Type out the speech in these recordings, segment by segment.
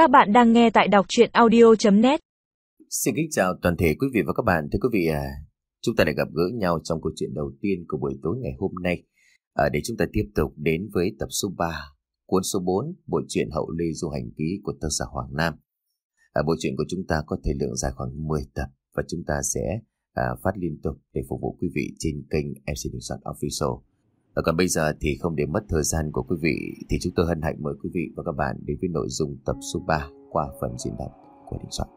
Các bạn đang nghe tại đọc chuyện audio.net Xin kính chào toàn thể quý vị và các bạn. Thưa quý vị, à, chúng ta đã gặp gỡ nhau trong câu chuyện đầu tiên của buổi tối ngày hôm nay à, để chúng ta tiếp tục đến với tập số 3, cuốn số 4, bộ truyện Hậu Lê Du Hành Ký của tác giả Hoàng Nam. À, bộ truyện của chúng ta có thể lượng dài khoảng 10 tập và chúng ta sẽ à, phát liên tục để phục vụ quý vị trên kênh MC Đình Soạn Official. Và còn bây giờ thì không để mất thời gian của quý vị thì chúng tôi hân hạnh mời quý vị và các bạn đến với nội dung tập số 3 qua phần diễn đọc của Đình Soạn.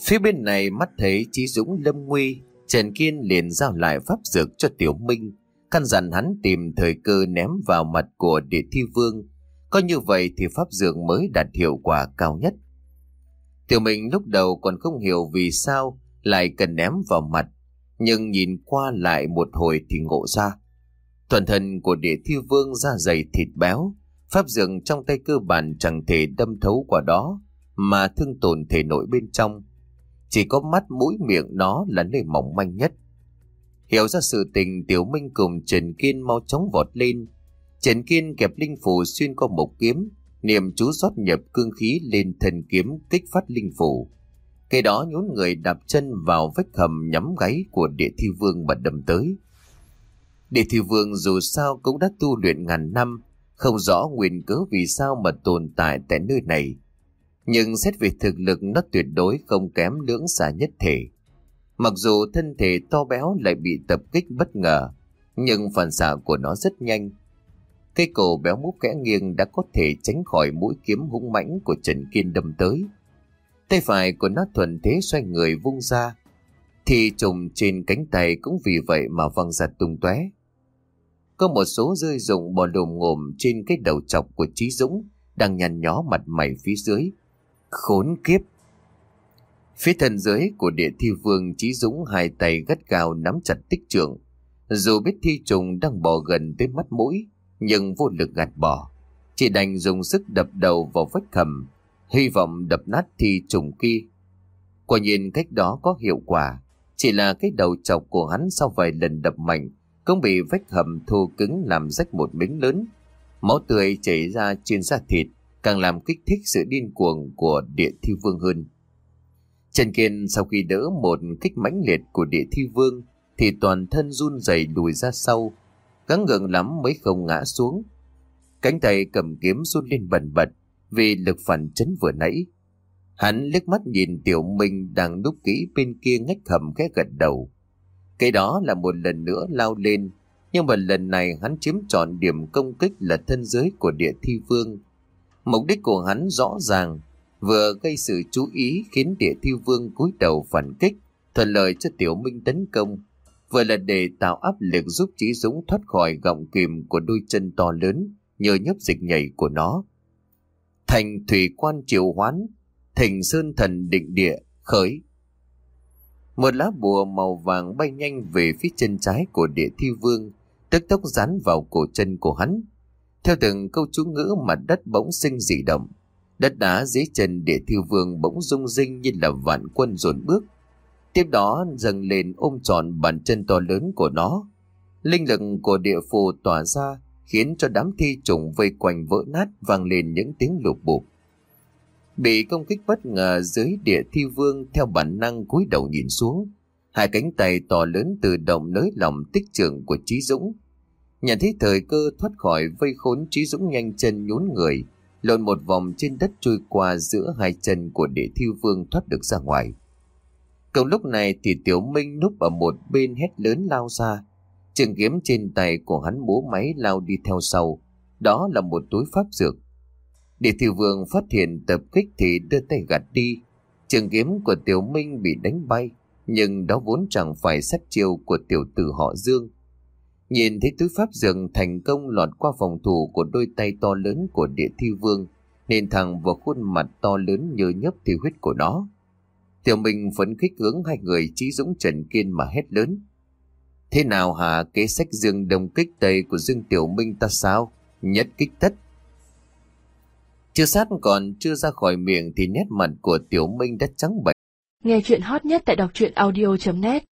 Phía bên này mắt thấy Chí Dũng lâm nguy, Trần Kiên liền giao lại pháp dược cho Tiểu Minh, căn dặn hắn tìm thời cơ ném vào mặt của địa thi vương. Có như vậy thì pháp dược mới đạt hiệu quả cao nhất. Tiểu Minh lúc đầu còn không hiểu vì sao lại cần ném vào mặt, nhưng nhìn qua lại một hồi thì ngộ ra. Toàn thân của địa thi vương da dày thịt béo, pháp dược trong tay cơ bản chẳng thể đâm thấu qua đó, mà thương tổn thể nội bên trong chỉ có mắt mũi miệng nó là nơi mỏng manh nhất. Hiểu ra sự tình Tiểu Minh cùng Trần Kiên mau chóng vọt lên. Trần Kiên kẹp linh phù xuyên qua một kiếm, niệm chú rót nhập cương khí lên thần kiếm kích phát linh phù. Cây đó nhún người đạp chân vào vách hầm nhắm gáy của địa thi vương mà đâm tới. Địa thi vương dù sao cũng đã tu luyện ngàn năm, không rõ nguyên cớ vì sao mà tồn tại tại nơi này nhưng xét về thực lực nó tuyệt đối không kém lưỡng xà nhất thể. Mặc dù thân thể to béo lại bị tập kích bất ngờ, nhưng phản xạ của nó rất nhanh. Cây cổ béo múp kẽ nghiêng đã có thể tránh khỏi mũi kiếm hung mãnh của Trần Kiên đâm tới. Tay phải của nó thuần thế xoay người vung ra, thì trùng trên cánh tay cũng vì vậy mà văng ra tung tóe. Có một số rơi rụng bò đồm ngồm trên cái đầu chọc của Trí Dũng đang nhăn nhó mặt mày phía dưới. Khốn kiếp! Phía thân dưới của địa thi vương Chí Dũng hai tay gắt gao nắm chặt tích trưởng. Dù biết thi trùng đang bò gần tới mắt mũi, nhưng vô lực gạt bỏ. Chỉ đành dùng sức đập đầu vào vách hầm, hy vọng đập nát thi trùng kia. Quả nhiên cách đó có hiệu quả, chỉ là cái đầu chọc của hắn sau vài lần đập mạnh, cũng bị vách hầm thô cứng làm rách một miếng lớn. Máu tươi chảy ra trên da thịt, càng làm kích thích sự điên cuồng của địa thi vương hơn. Trần Kiên sau khi đỡ một kích mãnh liệt của địa thi vương thì toàn thân run rẩy lùi ra sau, gắng gượng lắm mới không ngã xuống. Cánh tay cầm kiếm run lên bần bật vì lực phản chấn vừa nãy. Hắn liếc mắt nhìn Tiểu Minh đang núp kỹ bên kia ngách hầm khẽ gật đầu. Cái đó là một lần nữa lao lên, nhưng mà lần này hắn chiếm trọn điểm công kích là thân giới của địa thi vương Mục đích của hắn rõ ràng, vừa gây sự chú ý khiến địa thiêu vương cúi đầu phản kích, thuận lợi cho tiểu minh tấn công, vừa là để tạo áp lực giúp Chí Dũng thoát khỏi gọng kìm của đôi chân to lớn nhờ nhấp dịch nhảy của nó. Thành thủy quan triều hoán, thỉnh sơn thần định địa, khởi. Một lá bùa màu vàng bay nhanh về phía chân trái của địa thi vương, tức tốc dán vào cổ chân của hắn. Theo từng câu chú ngữ mà đất bỗng sinh dị động. Đất đá dưới chân địa thiêu vương bỗng rung rinh như là vạn quân dồn bước. Tiếp đó dâng lên ôm tròn bàn chân to lớn của nó. Linh lực của địa phù tỏa ra khiến cho đám thi trùng vây quanh vỡ nát vang lên những tiếng lục bụp. Bị công kích bất ngờ dưới địa thi vương theo bản năng cúi đầu nhìn xuống. Hai cánh tay to lớn tự động nới lòng tích trưởng của Trí Dũng Nhận thấy thời cơ thoát khỏi vây khốn Trí Dũng nhanh chân nhún người, lộn một vòng trên đất trôi qua giữa hai chân của đệ thiêu vương thoát được ra ngoài. Cầu lúc này thì Tiểu Minh núp ở một bên hét lớn lao ra. Trường kiếm trên tay của hắn bố máy lao đi theo sau. Đó là một túi pháp dược. đệ thiêu vương phát hiện tập kích thì đưa tay gạt đi. Trường kiếm của Tiểu Minh bị đánh bay. Nhưng đó vốn chẳng phải sát chiêu của tiểu tử họ Dương Nhìn thấy tứ pháp dường thành công lọt qua phòng thủ của đôi tay to lớn của địa thi vương, nên thẳng vào khuôn mặt to lớn như nhấp thì huyết của nó. Tiểu Minh phấn khích hướng hai người trí dũng Trần Kiên mà hét lớn. Thế nào hả kế sách dương đồng kích tây của Dương Tiểu Minh ta sao? Nhất kích tất. Chưa sát còn chưa ra khỏi miệng thì nét mặt của Tiểu Minh đã trắng bệch. Nghe chuyện hot nhất tại đọc truyện audio.net